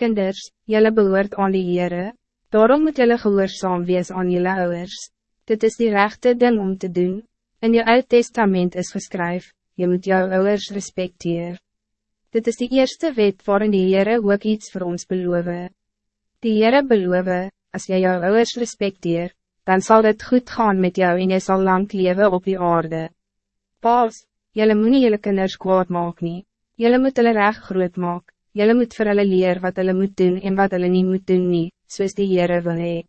Kinders, jullie behoort aan die Heere, daarom moet jullie gehoorzaam wees aan jullie ouders. Dit is die rechte ding om te doen. In je Oud Testament is geskryf, je moet jouw ouders respecteren. Dit is die eerste wet waarin die Heere ook iets voor ons beloven. Die Heere beloven, als jy jou ouders respecteer, dan zal het goed gaan met jou en jy sal lang leven op die aarde. Paas, jylle moet nie jylle kinders kwaad maak nie, jylle moet hulle recht groot maak, jylle moet vir hulle leer wat hulle moet doen en wat hulle nie moet doen nie, soos die Heere wil hee.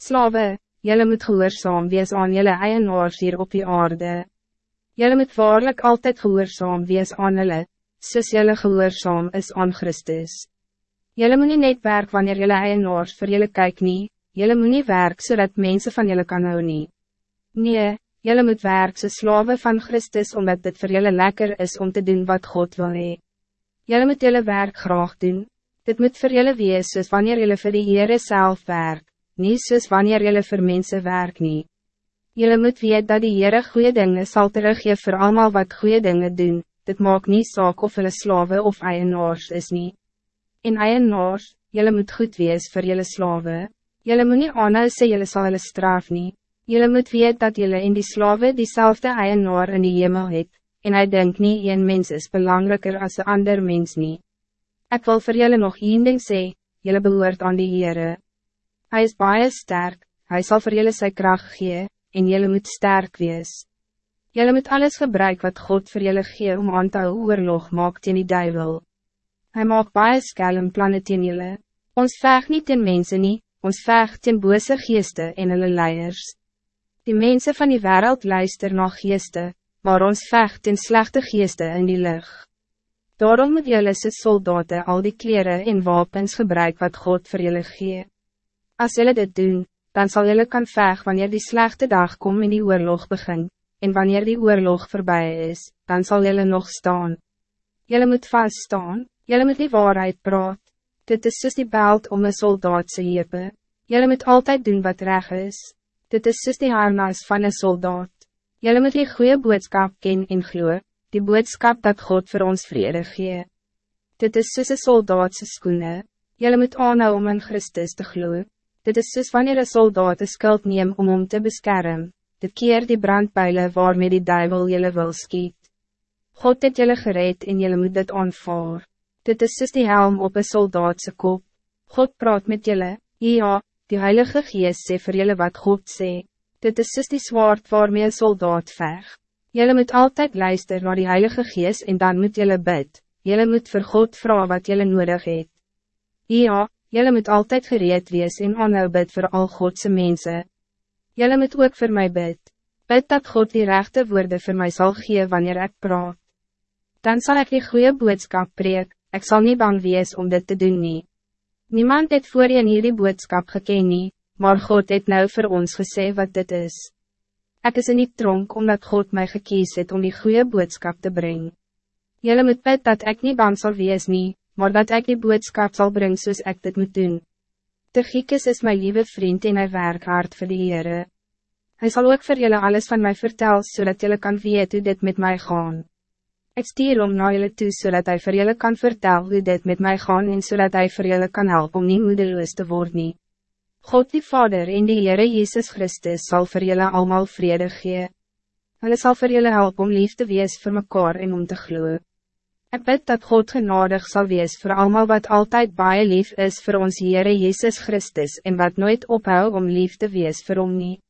Slawe, jylle moet gehoorzaam wees aan jylle eienaars hier op die aarde. Jylle moet waarlijk altijd gehoorzaam wees aan hulle, soos jylle gehoorzaam is aan Christus. Jelle moet niet net werk wanneer jelle eienaars voor jelle kyk nie, jelle moet niet werk zodat mensen van jelle kan hou nie. Nee, jelle moet werk so slawe van Christus omdat dit voor jelle lekker is om te doen wat God wil hee. Jelle moet jelle werk graag doen, dit moet voor jelle wees soos wanneer jelle voor die Heere self werk, nie soos wanneer jelle voor mensen werk nie. Jelle moet weet dat die Heere goede dingen zal teruggeven voor allemaal wat goede dingen doen, dit maakt niet saak of hulle slawe of eienaars is niet. En eienaars, jylle moet goed wees voor jylle slawe. Jylle moet nie aanhou sê jylle sal hulle straf nie. Jylle moet weet dat jylle in die slawe diezelfde eienaar in die hemel het, en hij denkt niet een mens is belangrijker als een ander mens niet. Ik wil voor jullie nog één ding zeggen, jullie behoort aan die Heere. Hij is baie sterk, hij zal voor jullie zijn kracht geven, en jullie moet sterk wees. Jullie moet alles gebruiken wat God voor jullie geeft om aan te oorlog maakt in die duivel. Hij maakt baie skelm plannen teen julle. Ons vecht niet teen mensen nie, ons vecht teen bose geeste en hulle leiers. Die mensen van die wereld luister na geeste, maar ons vecht teen slechte geeste in die lucht. Daarom moet julle se soldaten al die kleren en wapens gebruik wat God voor julle gee. Als julle dit doen, dan zal julle kan vecht wanneer die slechte dag kom en die oorlog begin, en wanneer die oorlog voorbij is, dan zal julle nog staan. Julle moet vast staan, Jelle moet die waarheid praat. Dit is soos die belt om een soldaat se hepe. Jelle moet altijd doen wat reg is. Dit is soos die harnas van een soldaat. Jelle moet die goede boodskap ken en glo, die boodskap dat God voor ons vrede gee. Dit is soos een soldaat se skoene. Jelle moet aanhou om in Christus te glo. Dit is soos wanneer een soldaat een skuld neem om om te beschermen. Dit keer die brandpijlen waarmee die duivel jelle wil skiet. God het jelle gereed en jelle moet dit aanvaar. Dit is soos die helm op een soldaatse kop. God praat met jullie, ja, die Heilige Geest sê vir jullie wat God sê. Dit is soos die zwaard waarmee een soldaat veg. Jullie moet altijd luisteren naar die Heilige Geest en dan moet jullie bid. Jullie moet vir God vragen wat jullie nodig het. Ja, jullie moet altijd gereed wees en aanhou bid voor al Godse mensen. Jullie moet ook voor mij bid. Bid dat God die rechte woorden voor mij zal geven wanneer ik praat. Dan zal ik die goede boodschap preek, ik zal niet bang wees om dit te doen nie. Niemand het voor je hierdie boodskap geken nie, maar God het nou voor ons gesê wat dit is. Ik is in die tronk omdat God mij gekies het om die goede boodskap te brengen. Jullie moet bid dat ik niet bang zal wees nie, maar dat ik die boodskap zal brengen zoals ik dit moet doen. De Giekes is mijn lieve vriend en hij werkt hard voor de Heere. Hij zal ook voor jullie alles van mij vertellen, zodat jullie kan weten hoe dit met mij gaan. Ik stier om naar jullie toe zodat hij voor jullie kan vertellen hoe dit met mij gaan en zodat hij voor jullie kan helpen om niet moedeloos te worden. God die Vader en die Heere Jezus Christus zal voor jullie allemaal vrede gee. Hulle zal voor jullie helpen om lief te wees voor mekaar en om te gloeien. Ik bid dat God genadig zal wees voor allemaal wat altijd baie lief is voor ons Heere Jezus Christus en wat nooit ophou om lief te wees voor om niet.